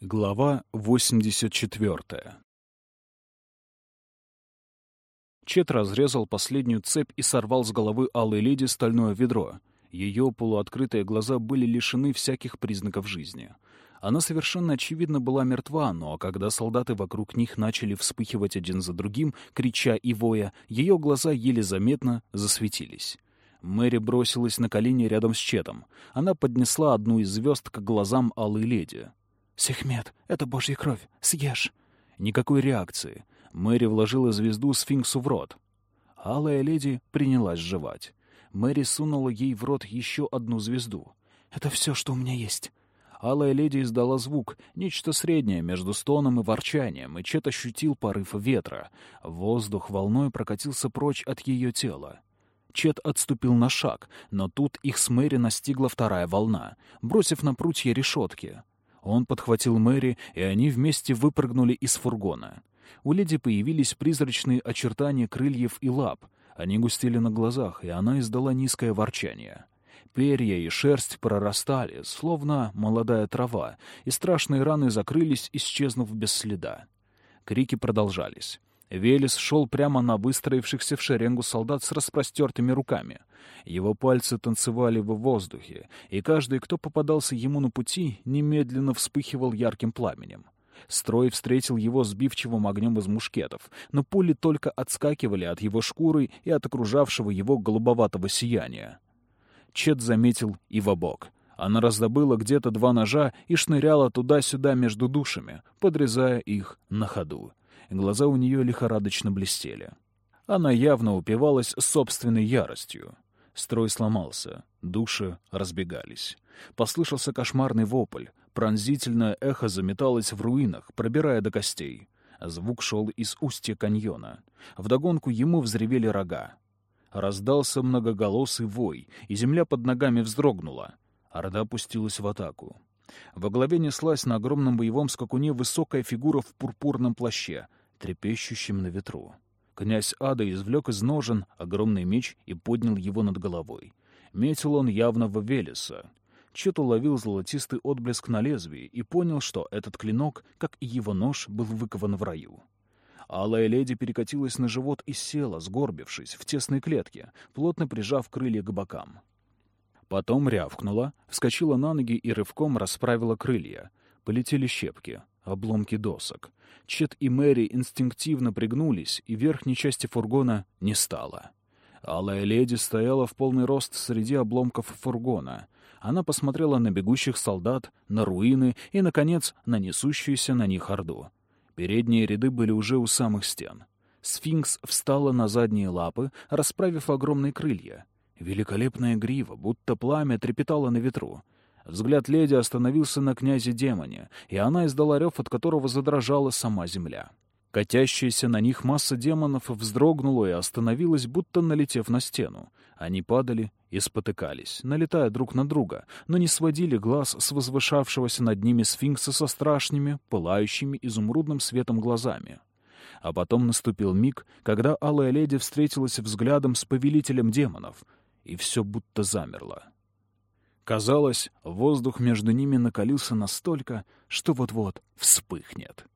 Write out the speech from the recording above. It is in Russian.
Глава 84 Чет разрезал последнюю цепь и сорвал с головы алой леди стальное ведро. Ее полуоткрытые глаза были лишены всяких признаков жизни. Она совершенно очевидно была мертва, но когда солдаты вокруг них начали вспыхивать один за другим, крича и воя, ее глаза еле заметно засветились. Мэри бросилась на колени рядом с Четом. Она поднесла одну из звезд к глазам алой леди. «Сехмет, это божья кровь. Съешь!» Никакой реакции. Мэри вложила звезду сфинксу в рот. Алая леди принялась жевать. Мэри сунула ей в рот еще одну звезду. «Это все, что у меня есть». Алая леди издала звук, нечто среднее между стоном и ворчанием, и Чет ощутил порыв ветра. Воздух волной прокатился прочь от ее тела. Чет отступил на шаг, но тут их с Мэри настигла вторая волна, бросив на прутья решетки. Он подхватил Мэри, и они вместе выпрыгнули из фургона. У леди появились призрачные очертания крыльев и лап. Они густели на глазах, и она издала низкое ворчание. Перья и шерсть прорастали, словно молодая трава, и страшные раны закрылись, исчезнув без следа. Крики продолжались. Велес шел прямо на выстроившихся в шеренгу солдат с распростертыми руками. Его пальцы танцевали в воздухе, и каждый, кто попадался ему на пути, немедленно вспыхивал ярким пламенем. Строй встретил его сбивчивым огнем из мушкетов, но пули только отскакивали от его шкуры и от окружавшего его голубоватого сияния. Чет заметил и в бок. Она раздобыла где-то два ножа и шныряла туда-сюда между душами, подрезая их на ходу. Глаза у нее лихорадочно блестели. Она явно упивалась собственной яростью. Строй сломался, души разбегались. Послышался кошмарный вопль, пронзительное эхо заметалось в руинах, пробирая до костей. Звук шел из устья каньона. Вдогонку ему взревели рога. Раздался многоголосый вой, и земля под ногами вздрогнула. Орда пустилась в атаку. Во главе неслась на огромном боевом скакуне высокая фигура в пурпурном плаще, трепещущем на ветру. Князь Ада извлек из ножен огромный меч и поднял его над головой. Метил он явно в Велеса. Чет уловил золотистый отблеск на лезвии и понял, что этот клинок, как и его нож, был выкован в раю. Алая леди перекатилась на живот и села, сгорбившись, в тесной клетке, плотно прижав крылья к бокам. Потом рявкнула, вскочила на ноги и рывком расправила крылья. Полетели щепки, обломки досок. Чет и Мэри инстинктивно пригнулись, и верхней части фургона не стало. Алая леди стояла в полный рост среди обломков фургона. Она посмотрела на бегущих солдат, на руины и, наконец, на несущуюся на них орду. Передние ряды были уже у самых стен. Сфинкс встала на задние лапы, расправив огромные крылья. Великолепная грива, будто пламя, трепетала на ветру. Взгляд леди остановился на князе-демоне, и она издала рев, от которого задрожала сама земля. Катящаяся на них масса демонов вздрогнула и остановилась, будто налетев на стену. Они падали и спотыкались, налетая друг на друга, но не сводили глаз с возвышавшегося над ними сфинкса со страшными, пылающими изумрудным светом глазами. А потом наступил миг, когда Алая Леди встретилась взглядом с повелителем демонов, и все будто замерло. Казалось, воздух между ними накалился настолько, что вот-вот вспыхнет.